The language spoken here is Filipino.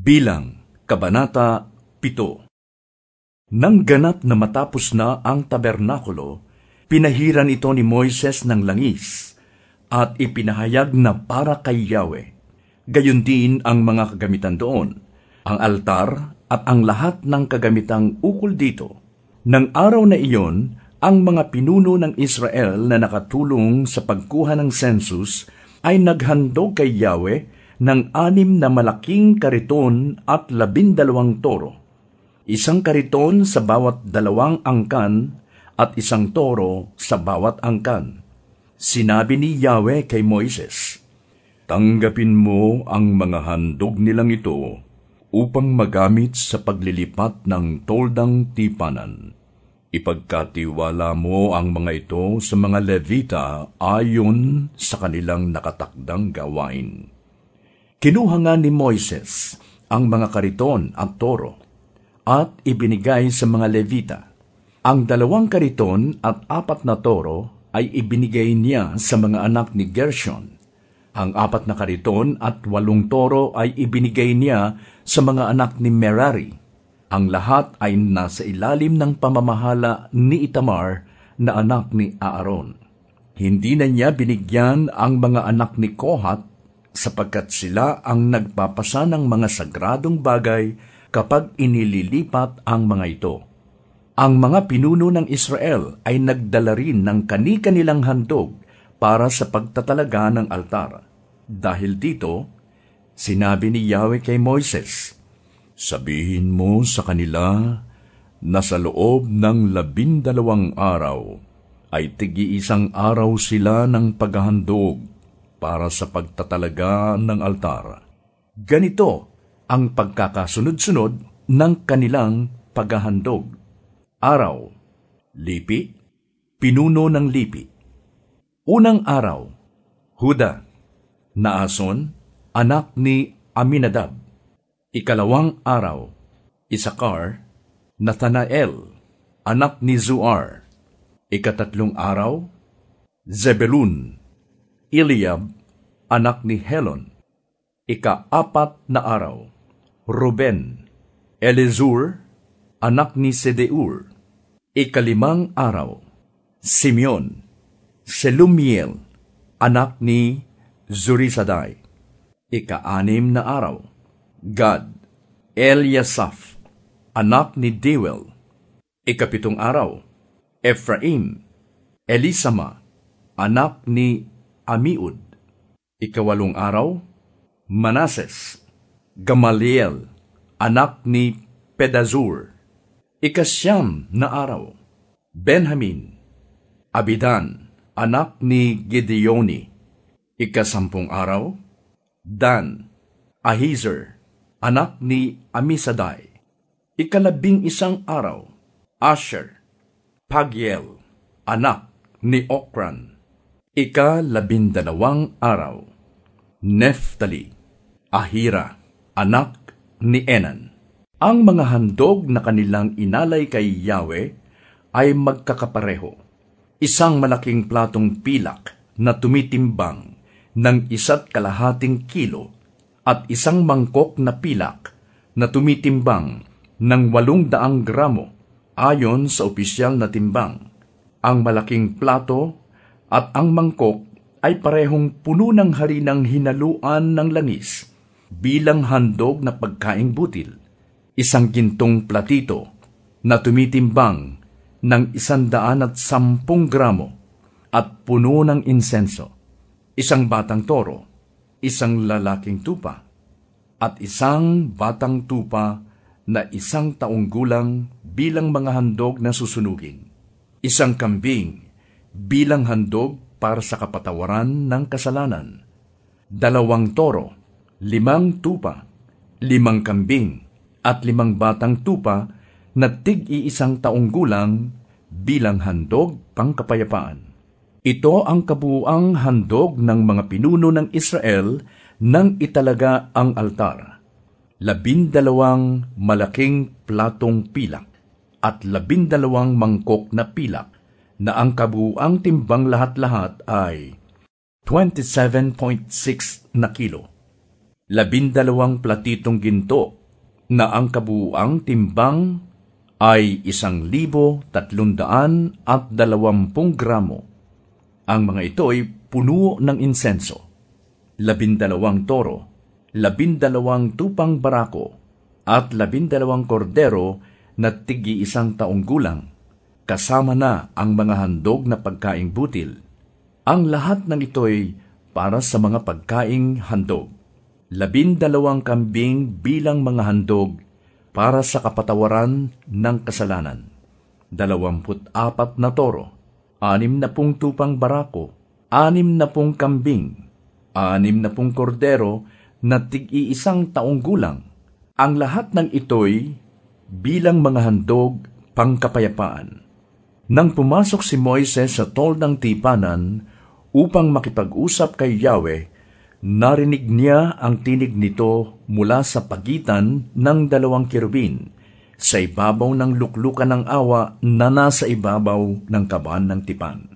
Bilang, Kabanata 7 Nang ganap na matapos na ang tabernakulo, pinahiran ito ni Moises ng langis, at ipinahayag na para kay Yahweh. Gayon din ang mga kagamitan doon, ang altar at ang lahat ng kagamitang ukol dito. Nang araw na iyon, ang mga pinuno ng Israel na nakatulong sa pagkuha ng census ay naghandog kay Yahweh ng anim na malaking kariton at labindalawang toro. Isang kariton sa bawat dalawang angkan at isang toro sa bawat angkan. Sinabi ni Yahweh kay Moises, Tanggapin mo ang mga handog nilang ito upang magamit sa paglilipat ng toldang tipanan. Ipagkatiwala mo ang mga ito sa mga Levita ayon sa kanilang nakatakdang gawain. Kinuha nga ni Moises ang mga kariton at toro at ibinigay sa mga Levita. Ang dalawang kariton at apat na toro ay ibinigay niya sa mga anak ni Gershon. Ang apat na kariton at walong toro ay ibinigay niya sa mga anak ni Merari. Ang lahat ay nasa ilalim ng pamamahala ni Itamar na anak ni Aaron. Hindi na niya binigyan ang mga anak ni Kohat sapagkat sila ang nagpapasa ng mga sagradong bagay kapag inililipat ang mga ito. Ang mga pinuno ng Israel ay nagdala rin ng kani-kanilang handog para sa pagtatalaga ng altar. Dahil dito, sinabi ni Yahweh kay Moises, Sabihin mo sa kanila na sa loob ng labindalawang araw ay tigi-isang araw sila ng paghahandog para sa pagtatalaga ng altar. Ganito ang pagkakasunod-sunod ng kanilang paghahandog. Araw, lipi, pinuno ng lipi. Unang araw, Huda, Naason, anak ni Aminadab. Ikalawang araw, Isakar, Nathanael, anak ni Zuar. Ikatatlong araw, Zebelun, Eliab, anak ni Helon. Ika-apat na araw, Ruben, Elizur, anak ni Sedeur. Ikalimang araw, Simeon, Selumiel, anak ni Zurisadai. Ika-anim na araw, Gad, Eliasaph, anak ni Dewel. Ikapitong araw, Ephraim, Elisama, anak ni Amiud. Ikawalong araw, Manases, Gamaliel, anak ni Pedazur. Ikasyam na araw, Benjamin, Abidan, anak ni Gideoni. Ikasampung araw, Dan, Ahizer, anak ni Amisadai. Ikalabing isang araw, Asher, Pagiel, anak ni Okran. Ika-labindalawang araw, Neftali, Ahira, anak ni Enan. Ang mga handog na kanilang inalay kay Yahweh ay magkakapareho. Isang malaking platong pilak na tumitimbang ng isa't kalahating kilo at isang mangkok na pilak na tumitimbang ng walong daang gramo ayon sa opisyal na timbang. Ang malaking plato at ang mangkok ay parehong puno ng harinang hinaluan ng langis bilang handog na pagkaing butil. Isang gintong platito na tumitimbang ng isandaan at sampung gramo at puno ng insenso. Isang batang toro, isang lalaking tupa, at isang batang tupa na isang taong gulang bilang mga handog na susunugin. Isang kambing bilang handog para sa kapatawaran ng kasalanan. Dalawang toro, limang tupa, limang kambing, at limang batang tupa na tig-iisang taong gulang bilang handog pangkapayapaan. Ito ang kabuuang handog ng mga pinuno ng Israel nang italaga ang altar. Labindalawang malaking platong pilak at labindalawang mangkok na pilak na ang kabuang timbang lahat-lahat ay 27.6 na kilo. labindalawang platitong ginto na ang kabuuang timbang ay isang libo tatlundaan at dalawampung gramo. Ang mga ito ay puno ng insenso. Labindalawang toro, labindalawang tupang barako, at labindalawang kordero na tigi isang taong gulang, kasama na ang mga handog na pagkaing butil. Ang lahat ng ito'y para sa mga pagkaing handog. Labindalawang kambing bilang mga handog para sa kapatawaran ng kasalanan. Dalawamput apat na toro, anim na pung tupang barako, anim na pung kambing, anim na pung kordero na tig-iisang taong gulang. Ang lahat ng ito'y bilang mga handog pangkapayapaan. Nang pumasok si Moises sa tol ng tipanan upang makipag-usap kay Yahweh, narinig niya ang tinig nito mula sa pagitan ng dalawang kirubin sa ibabaw ng luklukan ng awa na nasa ibabaw ng kaban ng tipan.